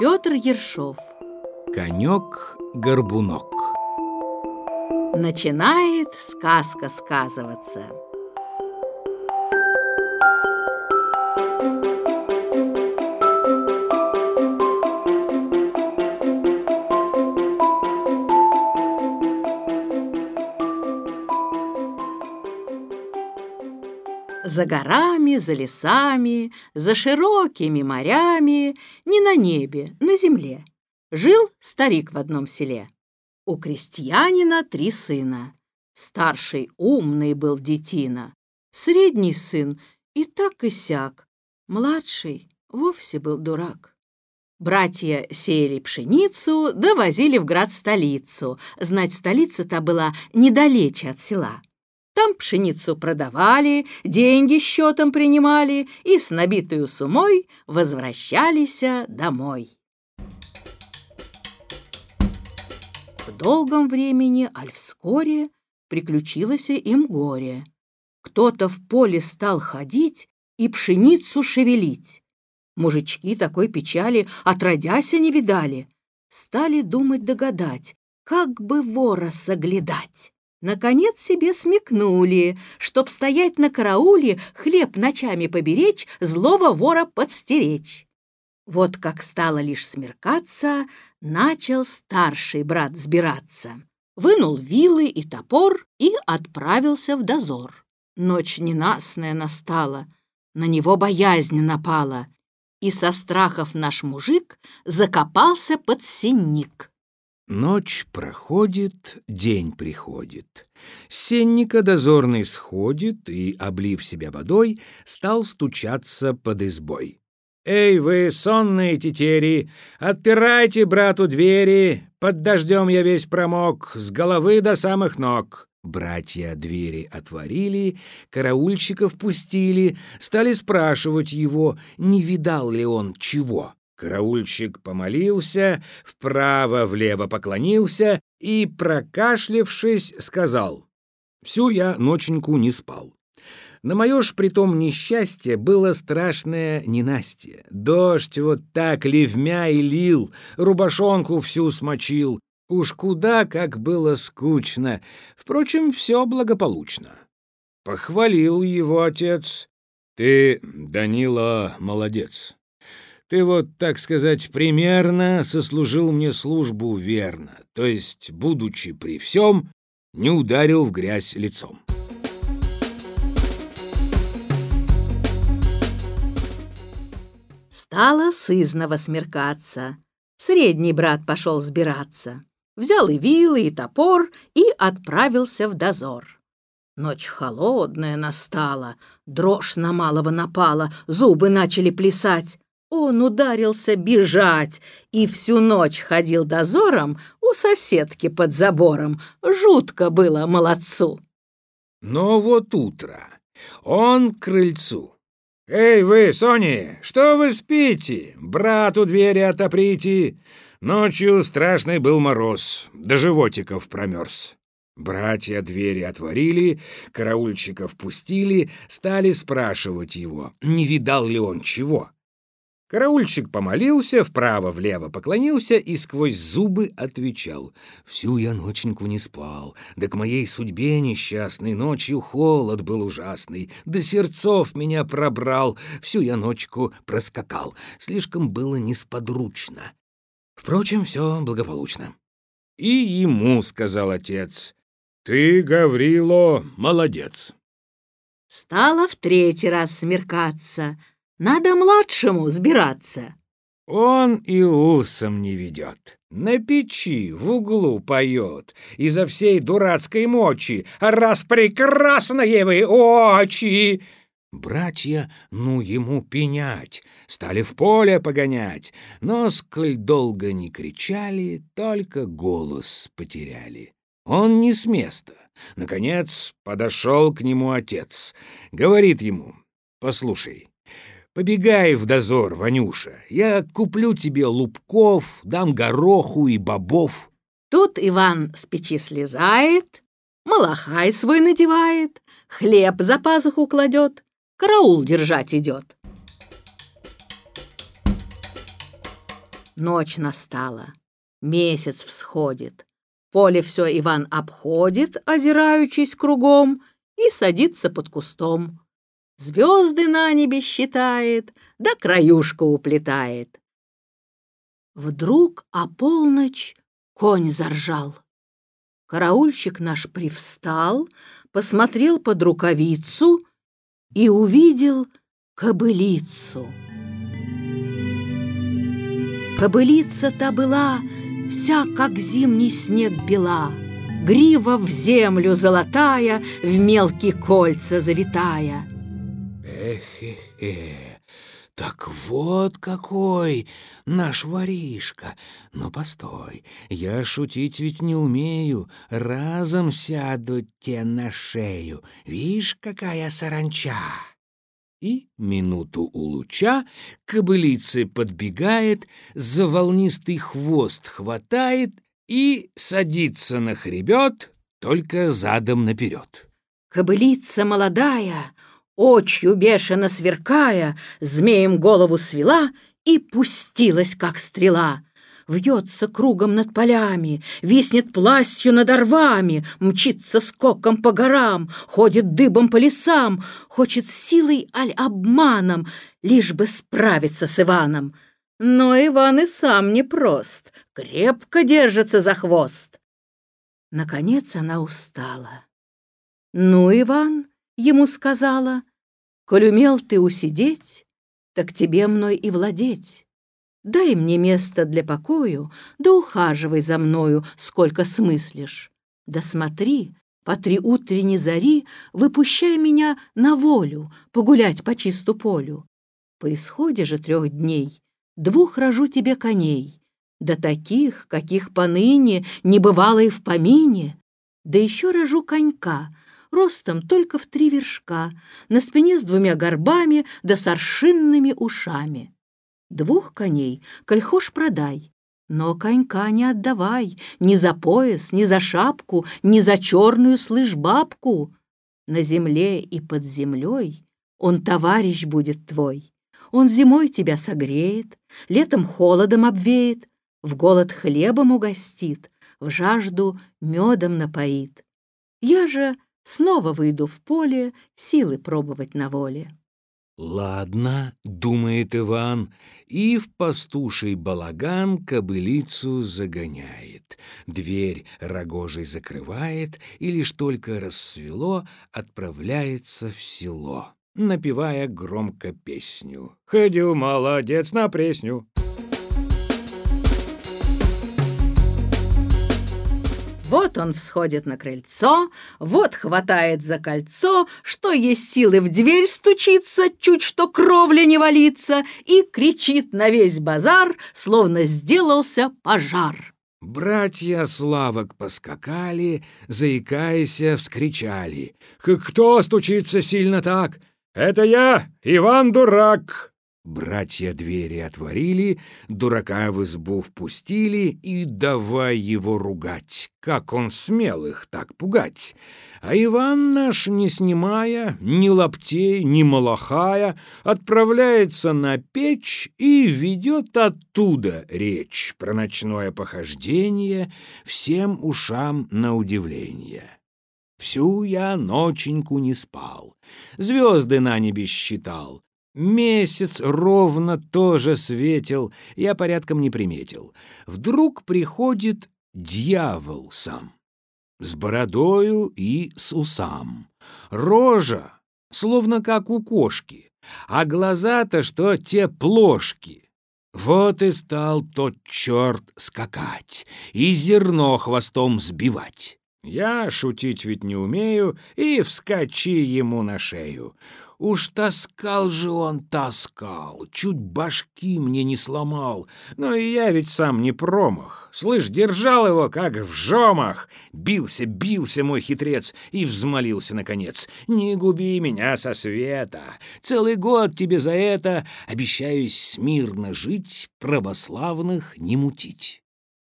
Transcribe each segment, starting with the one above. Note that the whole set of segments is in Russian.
Петр Ершов. Конек-горбунок Начинает сказка сказываться За горами, за лесами, за широкими морями, не на небе, на земле. Жил старик в одном селе. У крестьянина три сына. Старший умный был детина, средний сын и так и сяк, младший вовсе был дурак. Братья сеяли пшеницу, довозили в град столицу. Знать, столица-то была недалече от села. Там пшеницу продавали, деньги счетом принимали и с набитую сумой возвращались домой. В долгом времени, аль вскоре, приключилось им горе. Кто-то в поле стал ходить и пшеницу шевелить. Мужички такой печали отродяся не видали. Стали думать догадать, как бы вора соглядать. Наконец себе смекнули, чтоб стоять на карауле, хлеб ночами поберечь, злого вора подстеречь. Вот как стало лишь смеркаться, начал старший брат сбираться. Вынул вилы и топор и отправился в дозор. Ночь ненастная настала, на него боязнь напала, и со страхов наш мужик закопался под синник. Ночь проходит, день приходит. сенника дозорный сходит и, облив себя водой, стал стучаться под избой. «Эй, вы, сонные тетери, отпирайте брату двери, под дождем я весь промок, с головы до самых ног». Братья двери отворили, караульщиков пустили, стали спрашивать его, не видал ли он чего. Караульщик помолился, вправо-влево поклонился и, прокашлявшись, сказал, «Всю я ноченьку не спал. На мое ж притом несчастье было страшное ненастье. Дождь вот так ливмя и лил, рубашонку всю смочил. Уж куда как было скучно. Впрочем, все благополучно. Похвалил его отец. «Ты, Данила, молодец. Ты вот, так сказать, примерно сослужил мне службу верно, то есть, будучи при всем, не ударил в грязь лицом. Стало сызново смеркаться. Средний брат пошел сбираться. Взял и вилы, и топор, и отправился в дозор. Ночь холодная настала, дрожь на малого напала, зубы начали плясать. Он ударился бежать и всю ночь ходил дозором у соседки под забором. Жутко было молодцу. Но вот утро. Он к крыльцу. «Эй вы, Сони, что вы спите? Брату двери отоприте!» Ночью страшный был мороз, до животиков промерз. Братья двери отворили, караульщиков пустили, стали спрашивать его, не видал ли он чего. Караульщик помолился, вправо-влево поклонился и сквозь зубы отвечал. «Всю я ноченьку не спал, да к моей судьбе несчастной ночью холод был ужасный, до сердцов меня пробрал, всю я ночку проскакал, слишком было несподручно. Впрочем, все благополучно». И ему сказал отец, «Ты, Гаврило, молодец». Стало в третий раз смеркаться — надо младшему сбираться. Он и усом не ведет. На печи в углу поет изо всей дурацкой мочи. Раз прекрасные вы очи! Братья, ну ему пенять, стали в поле погонять, но, сколь долго не кричали, только голос потеряли. Он не с места. Наконец подошел к нему отец. Говорит ему, «Послушай, Побегай в дозор, Ванюша. Я куплю тебе лубков, дам гороху и бобов. Тут Иван с печи слезает, малахай свой надевает, хлеб за пазуху кладет, караул держать идет. Ночь настала, месяц всходит. Поле все Иван обходит, озираючись кругом, и садится под кустом. Звезды на небе считает, да краюшку уплетает. Вдруг о полночь конь заржал. Караульщик наш привстал, посмотрел под рукавицу и увидел кобылицу. Кобылица-то была вся, как зимний снег бела, Грива в землю золотая, в мелкие кольца завитая. Эх-хе-хе, так вот какой наш воришка. Но постой, я шутить ведь не умею, разом сяду те на шею. Вишь, какая саранча и минуту у луча кобылицы подбегает, за волнистый хвост хватает и садится на хребет, только задом наперед. Кобылица молодая, очью бешено сверкая, змеем голову свела и пустилась, как стрела — Вьется кругом над полями, виснет пластью над орвами, Мчится скоком по горам, ходит дыбом по лесам, Хочет силой аль обманом, лишь бы справиться с Иваном. Но Иван и сам непрост, крепко держится за хвост. Наконец она устала. «Ну, Иван», — ему сказала, — «коль умел ты усидеть, так тебе мной и владеть». Дай мне место для покою, да ухаживай за мною, сколько смыслишь. Да смотри, по три утренней зари выпущай меня на волю, погулять по чисту полю. По исходе же трех дней двух рожу тебе коней, да таких, каких поныне не бывало и в помине, да еще рожу конька, ростом только в три вершка, на спине с двумя горбами да с аршинными ушами. Двух коней, коль хошь продай, но конька не отдавай ни за пояс, ни за шапку, ни за черную, слышь, бабку. На земле и под землей он товарищ будет твой. Он зимой тебя согреет, летом холодом обвеет, в голод хлебом угостит, в жажду медом напоит. Я же снова выйду в поле силы пробовать на воле. «Ладно», — думает Иван, и в пастуший балаган кобылицу загоняет. Дверь рогожей закрывает, и лишь только рассвело, отправляется в село, напевая громко песню. «Ходил молодец на пресню». Вот он всходит на крыльцо, вот хватает за кольцо, что есть силы в дверь стучится, чуть что кровля не валится, и кричит на весь базар, словно сделался пожар. Братья Славок поскакали, заикаясь, вскричали. «Кто стучится сильно так?» «Это я, Иван Дурак!» Братья двери отворили, дурака в избу впустили и давай его ругать, как он смел их так пугать. А Иван наш, не снимая ни лаптей, ни малахая, отправляется на печь и ведет оттуда речь про ночное похождение всем ушам на удивление. Всю я ноченьку не спал, звезды на небе считал, Месяц ровно тоже светил, я порядком не приметил. Вдруг приходит дьявол сам, с бородою и с усам. Рожа, словно как у кошки, а глаза-то что те плошки. Вот и стал тот черт скакать и зерно хвостом сбивать. Я шутить ведь не умею, и вскочи ему на шею. Уж таскал же он, таскал, чуть башки мне не сломал. Но и я ведь сам не промах. Слышь, держал его, как в жомах. Бился, бился мой хитрец и взмолился наконец. Не губи меня со света. Целый год тебе за это обещаюсь смирно жить, православных не мутить.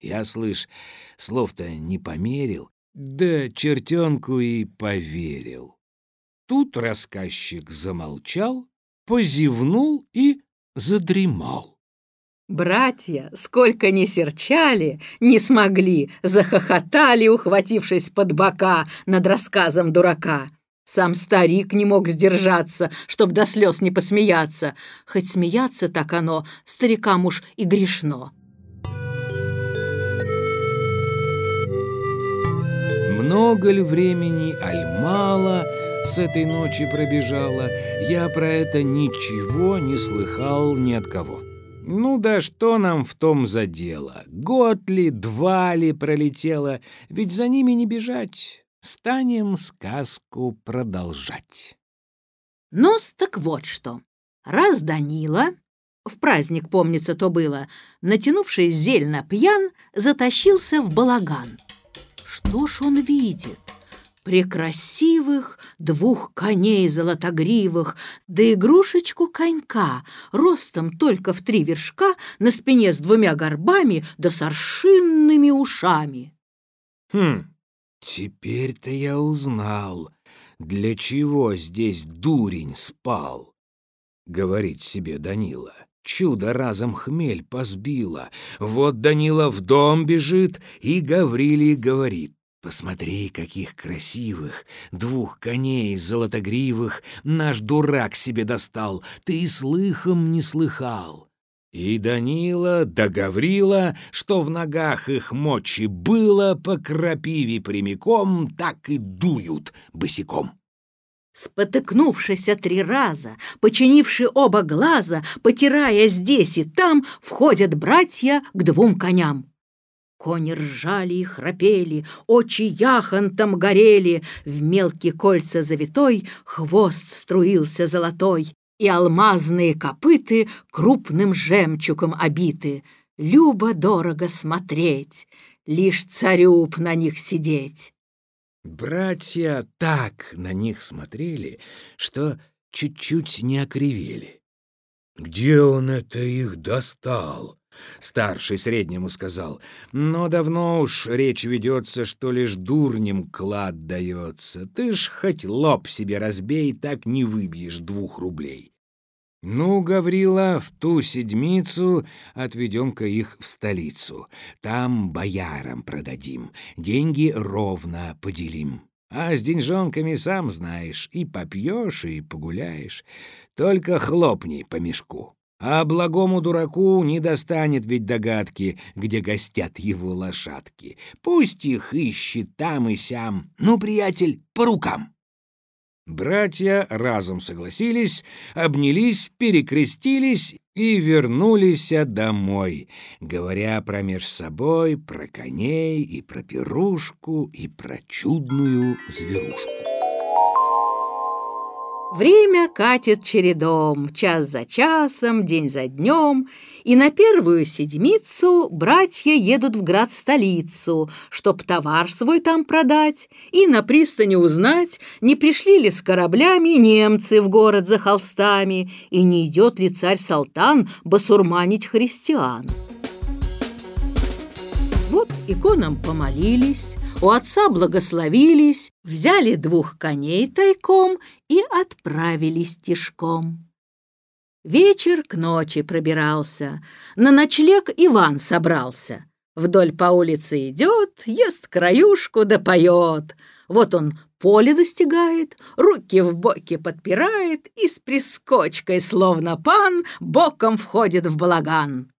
Я, слышь, слов-то не померил, да чертенку и поверил. Тут рассказчик замолчал, позевнул и задремал. Братья, сколько ни серчали, не смогли, захохотали, ухватившись под бока над рассказом дурака. Сам старик не мог сдержаться, чтоб до слез не посмеяться, хоть смеяться так оно старикам уж и грешно. Много ли времени, аль мало с этой ночи пробежало, я про это ничего не слыхал ни от кого. Ну да что нам в том за дело? Год ли, два ли пролетело, ведь за ними не бежать. Станем сказку продолжать. ну так вот что. Раз Данила, в праздник, помнится, то было, натянувший зельно пьян, затащился в балаган. Что ж он видит? Прекрасивых двух коней золотогривых, да игрушечку конька, ростом только в три вершка, на спине с двумя горбами да с аршинными ушами. Хм, теперь-то я узнал, для чего здесь дурень спал, говорит себе Данила. Чудо разом хмель позбило. Вот Данила в дом бежит и Гаврилий говорит. Посмотри, каких красивых двух коней золотогривых наш дурак себе достал, ты и слыхом не слыхал. И Данила да Гаврила, что в ногах их мочи было, по крапиве прямиком, так и дуют босиком. Спотыкнувшись три раза, починивши оба глаза, потирая здесь и там, входят братья к двум коням. Кони ржали и храпели, очи яхонтом горели, В мелкие кольца завитой хвост струился золотой, И алмазные копыты крупным жемчугом обиты. Любо-дорого смотреть, лишь царю б на них сидеть. Братья так на них смотрели, что чуть-чуть не окривели. «Где он это их достал?» Старший среднему сказал, «Но давно уж речь ведется, что лишь дурнем клад дается. Ты ж хоть лоб себе разбей, так не выбьешь двух рублей». «Ну, Гаврила, в ту седмицу отведем-ка их в столицу. Там боярам продадим, деньги ровно поделим. А с деньжонками, сам знаешь, и попьешь, и погуляешь. Только хлопни по мешку». А благому дураку не достанет ведь догадки, где гостят его лошадки. Пусть их ищет там и сям. Ну, приятель, по рукам. Братья разом согласились, обнялись, перекрестились и вернулись домой, говоря промеж собой про коней и про пирушку и про чудную зверушку. Время катит чередом, час за часом, день за днем, и на первую седмицу братья едут в град-столицу, чтоб товар свой там продать и на пристани узнать, не пришли ли с кораблями немцы в город за холстами и не идет ли царь-салтан басурманить христиан. Иконам помолились, у отца благословились, взяли двух коней тайком и отправились тишком. Вечер к ночи пробирался, на ночлег Иван собрался. Вдоль по улице идет, ест краюшку да поет. Вот он поле достигает, руки в боки подпирает и с прискочкой, словно пан, боком входит в балаган.